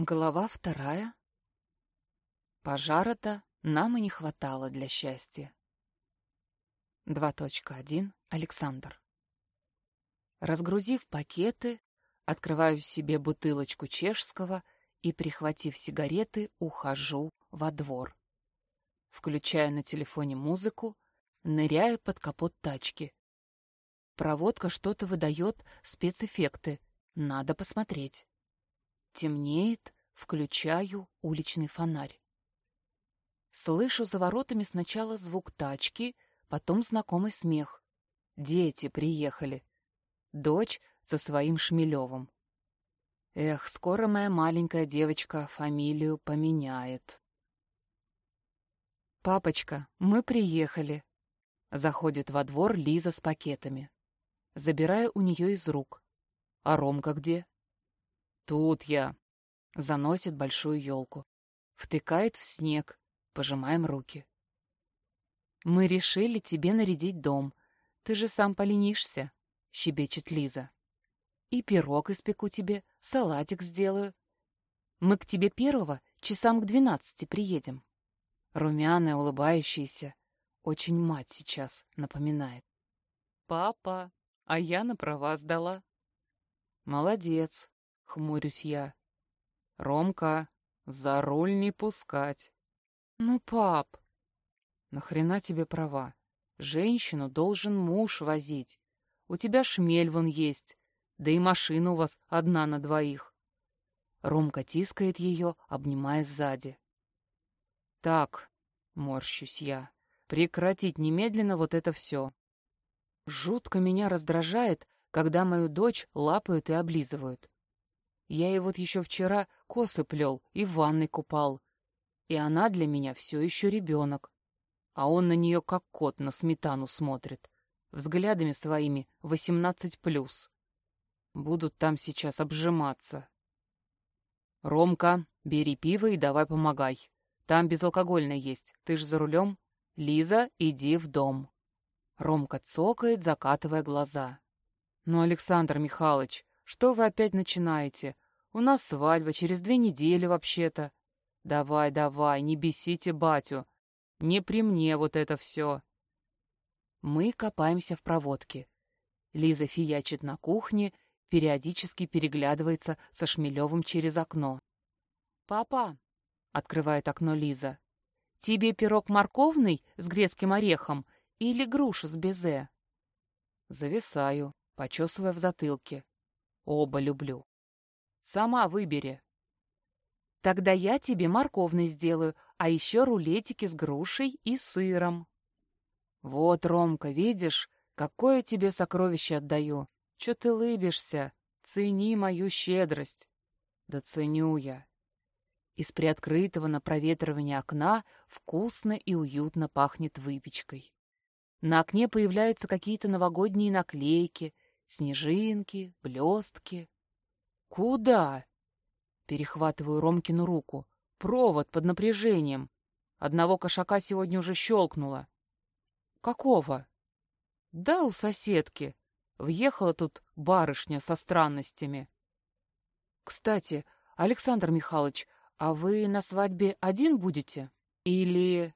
Глава вторая. Пожара-то нам и не хватало для счастья. 2.1. Александр. Разгрузив пакеты, открываю себе бутылочку чешского и, прихватив сигареты, ухожу во двор. Включаю на телефоне музыку, ныряю под капот тачки. Проводка что-то выдает, спецэффекты. Надо посмотреть. Темнеет, включаю уличный фонарь. Слышу за воротами сначала звук тачки, потом знакомый смех. Дети приехали. Дочь со своим Шмелевым. Эх, скоро моя маленькая девочка фамилию поменяет. «Папочка, мы приехали», — заходит во двор Лиза с пакетами. Забираю у нее из рук. «А Ромка где?» Тут я. Заносит большую елку. Втыкает в снег. Пожимаем руки. Мы решили тебе нарядить дом. Ты же сам поленишься, щебечет Лиза. И пирог испеку тебе, салатик сделаю. Мы к тебе первого часам к двенадцати приедем. Румяная, улыбающаяся. Очень мать сейчас напоминает. Папа, а я на права сдала. Молодец, Хмурюсь я. Ромка, за руль не пускать. Ну, пап. Нахрена тебе права? Женщину должен муж возить. У тебя шмель вон есть. Да и машина у вас одна на двоих. Ромка тискает ее, обнимая сзади. Так, морщусь я, прекратить немедленно вот это все. Жутко меня раздражает, когда мою дочь лапают и облизывают. Я ей вот еще вчера косы плел и в ванной купал. И она для меня все еще ребенок. А он на нее как кот на сметану смотрит. Взглядами своими восемнадцать плюс. Будут там сейчас обжиматься. Ромка, бери пиво и давай помогай. Там безалкогольное есть. Ты ж за рулем? Лиза, иди в дом. Ромка цокает, закатывая глаза. Ну, Александр Михайлович, что вы опять начинаете? У нас свадьба через две недели вообще-то. Давай, давай, не бесите батю. Не при мне вот это все. Мы копаемся в проводке. Лиза фиячит на кухне, периодически переглядывается со Шмелевым через окно. «Папа», — открывает окно Лиза, — «тебе пирог морковный с грецким орехом или груша с безе?» Зависаю, почесывая в затылке. Оба люблю. Сама выбери. Тогда я тебе морковный сделаю, а еще рулетики с грушей и сыром. Вот, Ромка, видишь, какое тебе сокровище отдаю. Че ты лыбишься? Цени мою щедрость. Да ценю я. Из приоткрытого на проветривание окна вкусно и уютно пахнет выпечкой. На окне появляются какие-то новогодние наклейки, Снежинки, блестки. Куда? Перехватываю Ромкину руку. Провод под напряжением. Одного кошака сегодня уже щелкнуло. Какого? Да, у соседки. Въехала тут барышня со странностями. Кстати, Александр Михайлович, а вы на свадьбе один будете? Или...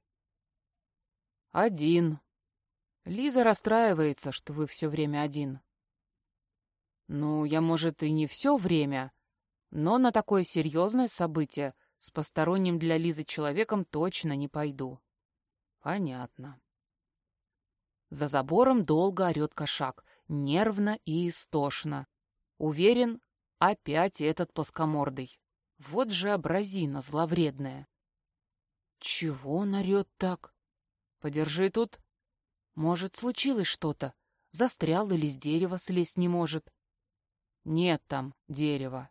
Один. Лиза расстраивается, что вы все время один. Ну, я, может, и не все время, но на такое серьезное событие с посторонним для Лизы человеком точно не пойду. Понятно. За забором долго орет кошак, нервно и истошно. Уверен, опять этот плоскомордый. Вот же образина зловредная. Чего он орет так? Подержи тут. Может, случилось что-то. Застрял или с дерева слезть не может. Нет там дерева.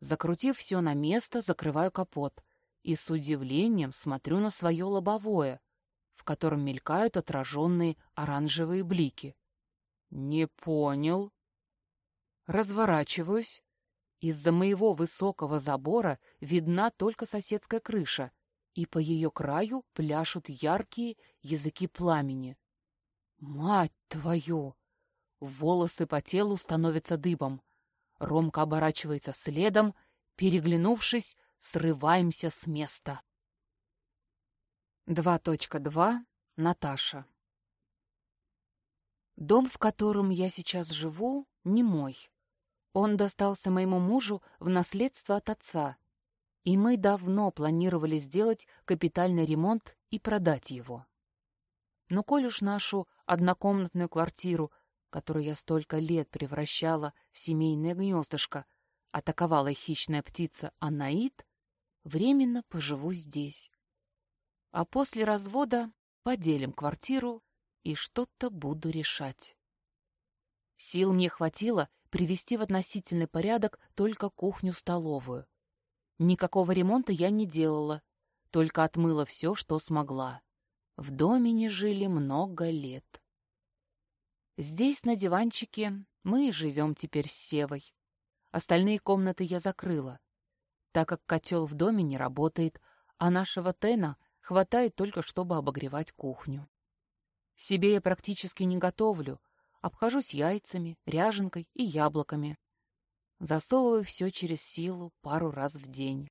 Закрутив все на место, закрываю капот и с удивлением смотрю на свое лобовое, в котором мелькают отраженные оранжевые блики. Не понял. Разворачиваюсь. Из-за моего высокого забора видна только соседская крыша, и по ее краю пляшут яркие языки пламени. Мать твою! Волосы по телу становятся дыбом. Ромка оборачивается следом, переглянувшись, срываемся с места. 2.2. Наташа. Дом, в котором я сейчас живу, не мой. Он достался моему мужу в наследство от отца, и мы давно планировали сделать капитальный ремонт и продать его. Но коль уж нашу однокомнатную квартиру, которую я столько лет превращала в семейное гнездышко, атаковала хищная птица Анаит, временно поживу здесь. А после развода поделим квартиру и что-то буду решать. Сил мне хватило привести в относительный порядок только кухню-столовую. Никакого ремонта я не делала, только отмыла все, что смогла. В доме не жили много лет. Здесь, на диванчике, мы и живем теперь с Севой. Остальные комнаты я закрыла, так как котел в доме не работает, а нашего Тена хватает только, чтобы обогревать кухню. Себе я практически не готовлю, обхожусь яйцами, ряженкой и яблоками. Засовываю все через силу пару раз в день.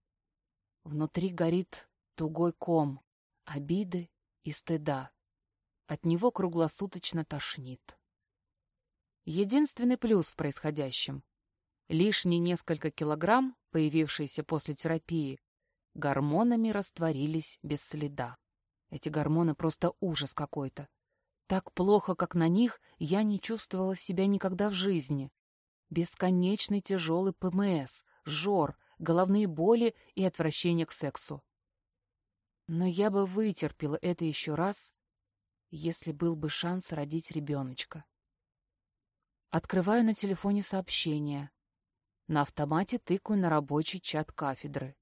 Внутри горит тугой ком, обиды и стыда. От него круглосуточно тошнит. Единственный плюс в происходящем Лишние несколько килограмм, появившиеся после терапии, гормонами растворились без следа. Эти гормоны просто ужас какой-то. Так плохо, как на них, я не чувствовала себя никогда в жизни. Бесконечный тяжелый ПМС, жор, головные боли и отвращение к сексу. Но я бы вытерпела это еще раз, если был бы шанс родить ребеночка. Открываю на телефоне сообщение. На автомате тыкаю на рабочий чат кафедры.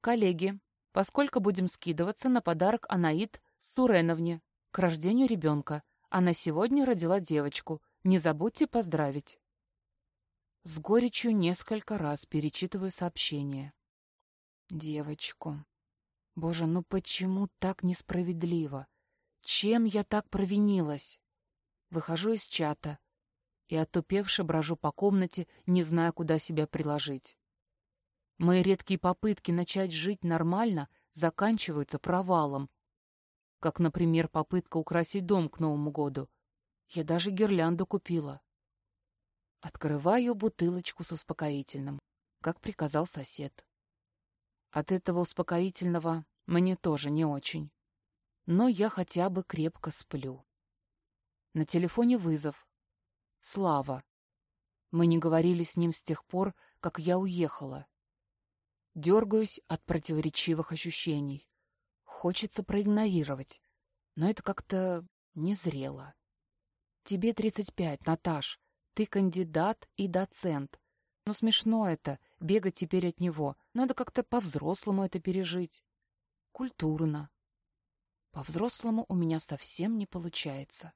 Коллеги, поскольку будем скидываться на подарок Анаид Суреновне к рождению ребенка. Она сегодня родила девочку. Не забудьте поздравить. С горечью несколько раз перечитываю сообщение. Девочку. Боже, ну почему так несправедливо? Чем я так провинилась? Выхожу из чата и отупевше брожу по комнате, не зная, куда себя приложить. Мои редкие попытки начать жить нормально заканчиваются провалом. Как, например, попытка украсить дом к Новому году. Я даже гирлянду купила. Открываю бутылочку с успокоительным, как приказал сосед. От этого успокоительного мне тоже не очень. Но я хотя бы крепко сплю. На телефоне вызов. Слава. Мы не говорили с ним с тех пор, как я уехала. Дергаюсь от противоречивых ощущений. Хочется проигнорировать, но это как-то незрело. Тебе 35, Наташ. Ты кандидат и доцент. Ну, смешно это, бегать теперь от него. Надо как-то по-взрослому это пережить. Культурно. По-взрослому у меня совсем не получается.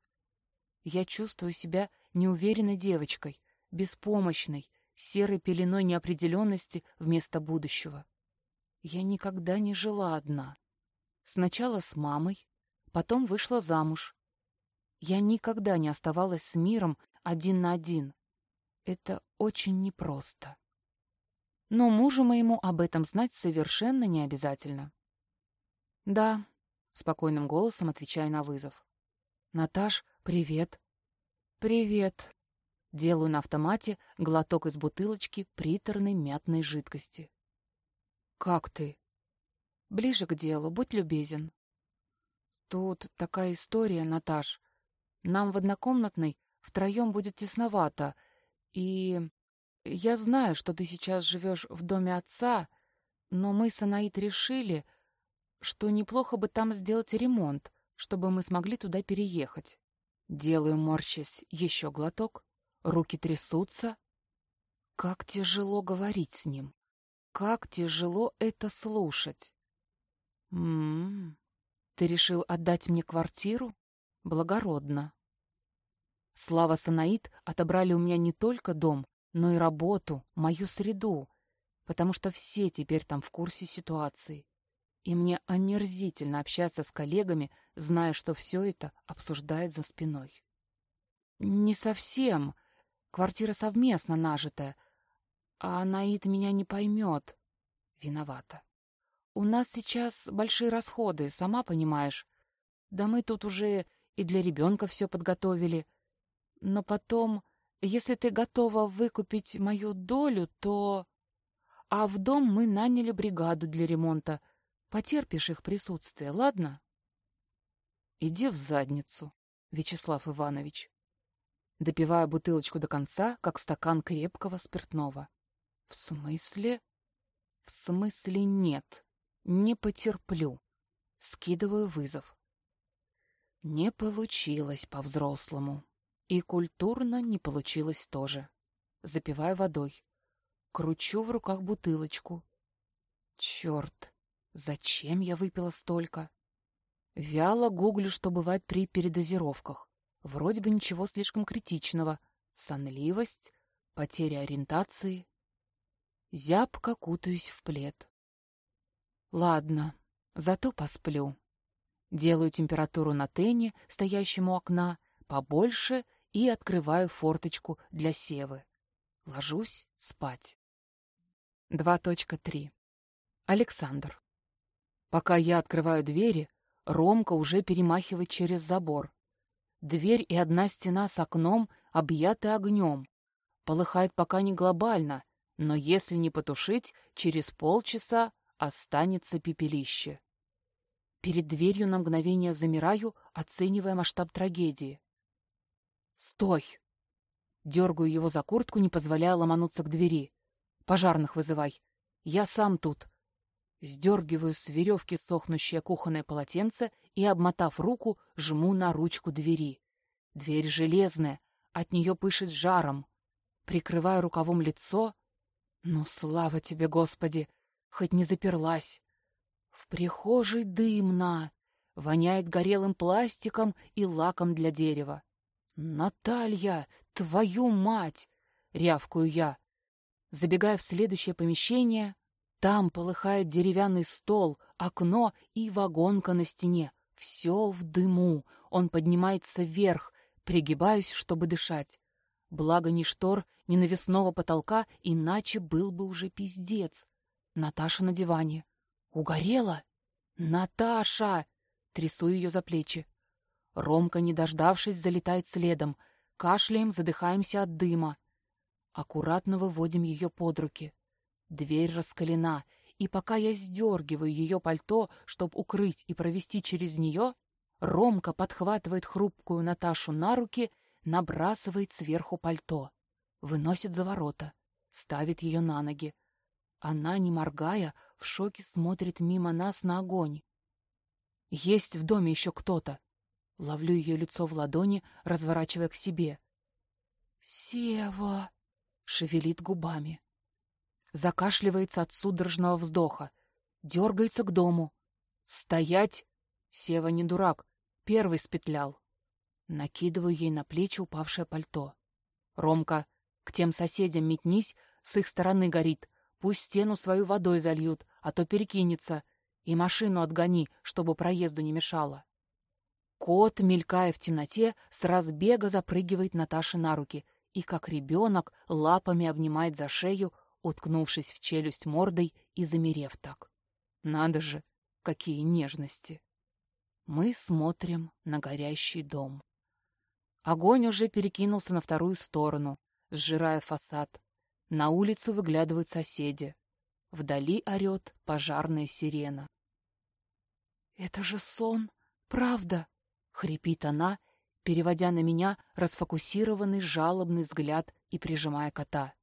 Я чувствую себя неуверенной девочкой, беспомощной, серой пеленой неопределенности вместо будущего. Я никогда не жила одна. Сначала с мамой, потом вышла замуж. Я никогда не оставалась с миром один на один. Это очень непросто. Но мужу моему об этом знать совершенно не обязательно. «Да», — спокойным голосом отвечаю на вызов. «Наташ, привет». «Привет». Делаю на автомате глоток из бутылочки приторной мятной жидкости. «Как ты?» «Ближе к делу, будь любезен». «Тут такая история, Наташ. Нам в однокомнатной втроем будет тесновато, и я знаю, что ты сейчас живешь в доме отца, но мы с Анаит решили, что неплохо бы там сделать ремонт, чтобы мы смогли туда переехать. Делаю, морщась, еще глоток. Руки трясутся. Как тяжело говорить с ним. Как тяжело это слушать. М-м, ты решил отдать мне квартиру? Благородно. Слава Санаид отобрали у меня не только дом, но и работу, мою среду, потому что все теперь там в курсе ситуации и мне омерзительно общаться с коллегами, зная, что все это обсуждает за спиной. «Не совсем. Квартира совместно нажитая. А Анаит меня не поймет. Виновата. У нас сейчас большие расходы, сама понимаешь. Да мы тут уже и для ребенка все подготовили. Но потом, если ты готова выкупить мою долю, то... А в дом мы наняли бригаду для ремонта. Потерпишь их присутствие, ладно? Иди в задницу, Вячеслав Иванович. Допивая бутылочку до конца, как стакан крепкого спиртного. В смысле? В смысле нет. Не потерплю. Скидываю вызов. Не получилось по-взрослому. И культурно не получилось тоже. Запиваю водой. Кручу в руках бутылочку. Черт, зачем я выпила столько? Вяло гуглю, что бывает при передозировках. Вроде бы ничего слишком критичного. Сонливость, потеря ориентации. Зябко кутаюсь в плед. Ладно, зато посплю. Делаю температуру на тене, стоящему у окна, побольше и открываю форточку для севы. Ложусь спать. 2.3. Александр. Пока я открываю двери, Ромка уже перемахивает через забор. Дверь и одна стена с окном объяты огнем. Полыхает пока не глобально, но если не потушить, через полчаса останется пепелище. Перед дверью на мгновение замираю, оценивая масштаб трагедии. «Стой!» Дергаю его за куртку, не позволяя ломануться к двери. «Пожарных вызывай. Я сам тут». Сдергиваю с веревки сохнущее кухонное полотенце и, обмотав руку, жму на ручку двери. Дверь железная, от нее пышет жаром. Прикрываю рукавом лицо, ну, слава тебе, Господи! Хоть не заперлась. В прихожей дымно. Воняет горелым пластиком и лаком для дерева. «Наталья, твою мать!» — рявкую я. Забегая в следующее помещение, там полыхает деревянный стол, окно и вагонка на стене. Все в дыму. Он поднимается вверх. Пригибаюсь, чтобы дышать. Благо ни штор, ни навесного потолка, иначе был бы уже пиздец. Наташа на диване. Угорела? Наташа! Трясу ее за плечи. Ромка, не дождавшись, залетает следом. Кашляем, задыхаемся от дыма. Аккуратно выводим ее под руки. Дверь раскалена, и пока я сдергиваю ее пальто, чтобы укрыть и провести через нее, Ромка подхватывает хрупкую Наташу на руки набрасывает сверху пальто, выносит за ворота, ставит ее на ноги. Она, не моргая, в шоке смотрит мимо нас на огонь. Есть в доме еще кто-то. Ловлю ее лицо в ладони, разворачивая к себе. «Сева!» — шевелит губами. Закашливается от судорожного вздоха. Дергается к дому. «Стоять!» Сева не дурак. Первый спетлял. Накидываю ей на плечи упавшее пальто. «Ромка, к тем соседям метнись, с их стороны горит. Пусть стену свою водой зальют, а то перекинется. И машину отгони, чтобы проезду не мешало». Кот, мелькая в темноте, с разбега запрыгивает Наташе на руки и, как ребенок, лапами обнимает за шею, уткнувшись в челюсть мордой и замерев так. Надо же, какие нежности! Мы смотрим на горящий дом. Огонь уже перекинулся на вторую сторону, сжирая фасад. На улицу выглядывают соседи. Вдали орет пожарная сирена. «Это же сон, правда?» — хрипит она, переводя на меня расфокусированный жалобный взгляд и прижимая кота.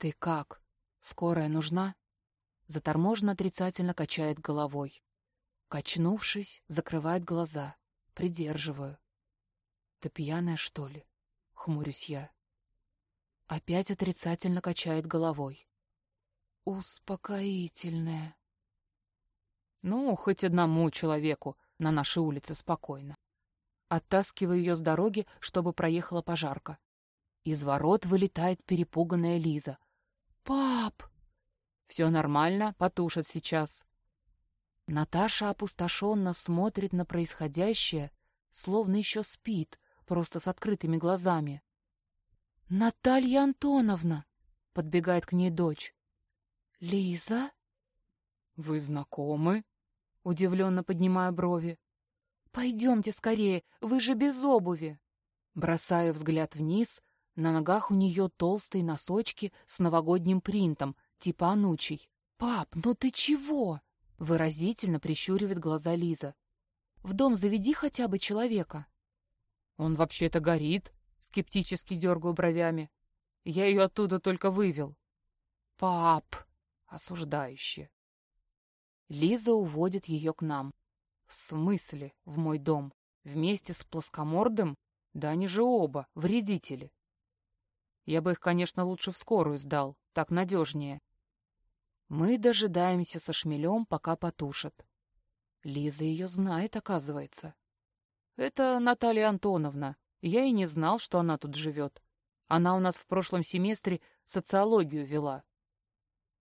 «Ты как? Скорая нужна?» Заторможенно отрицательно качает головой. Качнувшись, закрывает глаза. Придерживаю. Ты пьяная, что ли? Хмурюсь я. Опять отрицательно качает головой. Успокоительное. Ну, хоть одному человеку на нашей улице спокойно. Оттаскиваю ее с дороги, чтобы проехала пожарка. Из ворот вылетает перепуганная Лиза. «Пап!» «Все нормально, потушат сейчас». Наташа опустошенно смотрит на происходящее, словно еще спит, просто с открытыми глазами. «Наталья Антоновна!» — подбегает к ней дочь. «Лиза?» «Вы знакомы?» — удивленно поднимая брови. «Пойдемте скорее, вы же без обуви!» Бросаю взгляд вниз, на ногах у нее толстые носочки с новогодним принтом, типа анучий. «Пап, ну ты чего?» — выразительно прищуривает глаза Лиза. «В дом заведи хотя бы человека». «Он вообще-то горит», — скептически дергаю бровями. «Я ее оттуда только вывел». «Пап!» — осуждающе. Лиза уводит ее к нам. В смысле, в мой дом? Вместе с плоскомордым? Да они же оба, вредители. Я бы их, конечно, лучше в скорую сдал, так надежнее. Мы дожидаемся со шмелем, пока потушат. Лиза ее знает, оказывается. Это Наталья Антоновна. Я и не знал, что она тут живет. Она у нас в прошлом семестре социологию вела.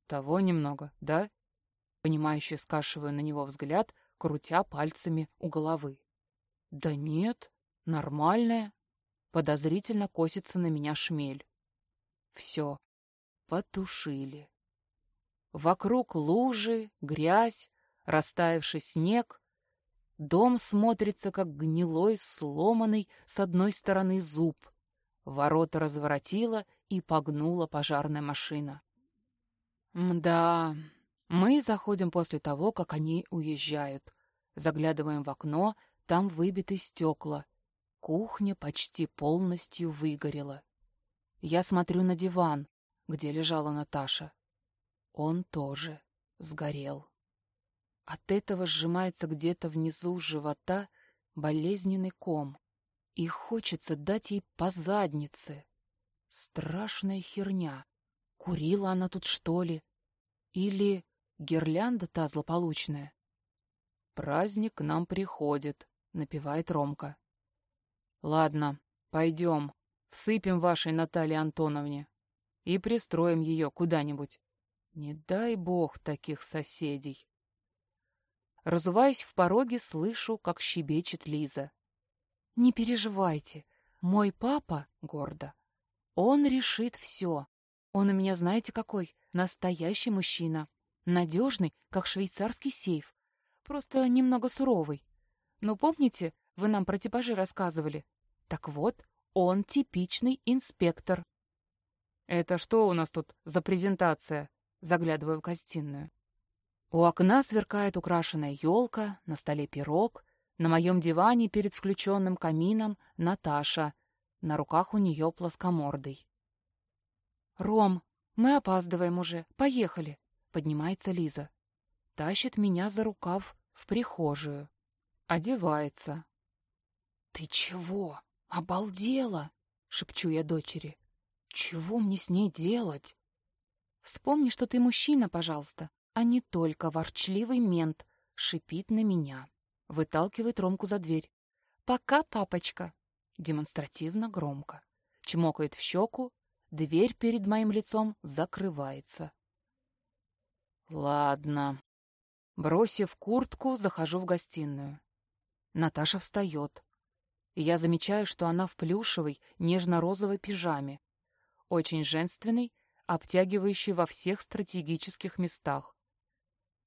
Того немного, да? Понимающе скашиваю на него взгляд, крутя пальцами у головы. Да нет, нормальная. Подозрительно косится на меня шмель. Все, потушили. Вокруг лужи, грязь, растаявший снег. Дом смотрится, как гнилой, сломанный с одной стороны зуб. Ворота разворотила и погнула пожарная машина. Мда, мы заходим после того, как они уезжают. Заглядываем в окно, там выбиты стекла. Кухня почти полностью выгорела. Я смотрю на диван, где лежала Наташа. Он тоже сгорел. От этого сжимается где-то внизу живота болезненный ком. И хочется дать ей по заднице. Страшная херня. Курила она тут, что ли? Или гирлянда та злополучная? «Праздник к нам приходит», — напевает Ромка. «Ладно, пойдем, всыпем вашей Наталье Антоновне и пристроим ее куда-нибудь. Не дай бог таких соседей». Разуваясь в пороге, слышу, как щебечет Лиза. «Не переживайте, мой папа, гордо, он решит все. Он у меня, знаете, какой? Настоящий мужчина. Надежный, как швейцарский сейф. Просто немного суровый. Но помните, вы нам про типажи рассказывали? Так вот, он типичный инспектор. «Это что у нас тут за презентация?» Заглядываю в гостиную. У окна сверкает украшенная елка, на столе пирог, на моем диване перед включенным камином Наташа, на руках у нее плоскомордый. «Ром, мы опаздываем уже, поехали!» — поднимается Лиза. Тащит меня за рукав в прихожую. Одевается. «Ты чего? Обалдела!» — шепчу я дочери. «Чего мне с ней делать?» «Вспомни, что ты мужчина, пожалуйста, а не только ворчливый мент», — шипит на меня. Выталкивает Ромку за дверь. «Пока, папочка!» Демонстративно громко. Чмокает в щеку, дверь перед моим лицом закрывается. «Ладно». Бросив куртку, захожу в гостиную. Наташа встает. Я замечаю, что она в плюшевой, нежно-розовой пижаме. Очень женственной, обтягивающей во всех стратегических местах.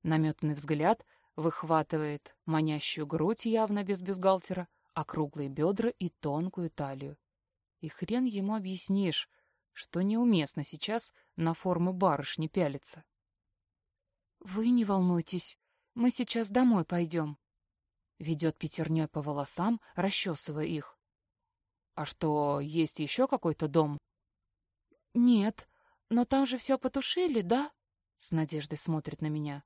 Наметанный взгляд выхватывает манящую грудь явно без бюстгальтера, округлые бедра и тонкую талию. И хрен ему объяснишь, что неуместно сейчас на форму барышни пялиться. «Вы не волнуйтесь, мы сейчас домой пойдем», Ведет пятерней по волосам, расчесывая их. «А что, есть еще какой-то дом?» «Нет, но там же все потушили, да?» С надеждой смотрит на меня.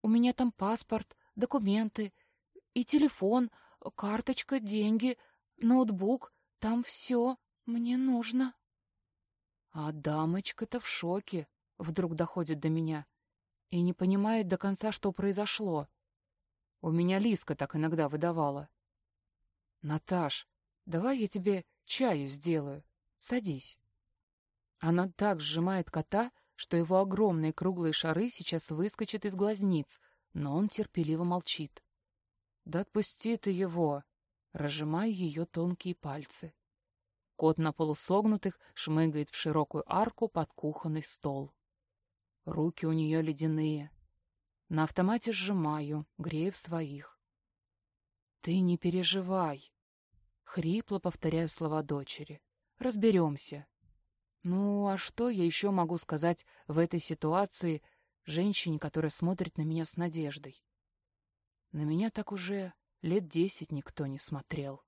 «У меня там паспорт, документы и телефон, карточка, деньги, ноутбук. Там все мне нужно». А дамочка-то в шоке, вдруг доходит до меня, и не понимает до конца, что произошло. У меня Лиска так иногда выдавала. «Наташ, давай я тебе чаю сделаю. Садись». Она так сжимает кота, что его огромные круглые шары сейчас выскочат из глазниц, но он терпеливо молчит. «Да отпусти ты его!» Разжимаю ее тонкие пальцы. Кот на полусогнутых шмыгает в широкую арку под кухонный стол. Руки у нее ледяные. На автомате сжимаю, грею в своих. «Ты не переживай», — хрипло повторяю слова дочери. «Разберемся». Ну, а что я еще могу сказать в этой ситуации женщине, которая смотрит на меня с надеждой? На меня так уже лет десять никто не смотрел.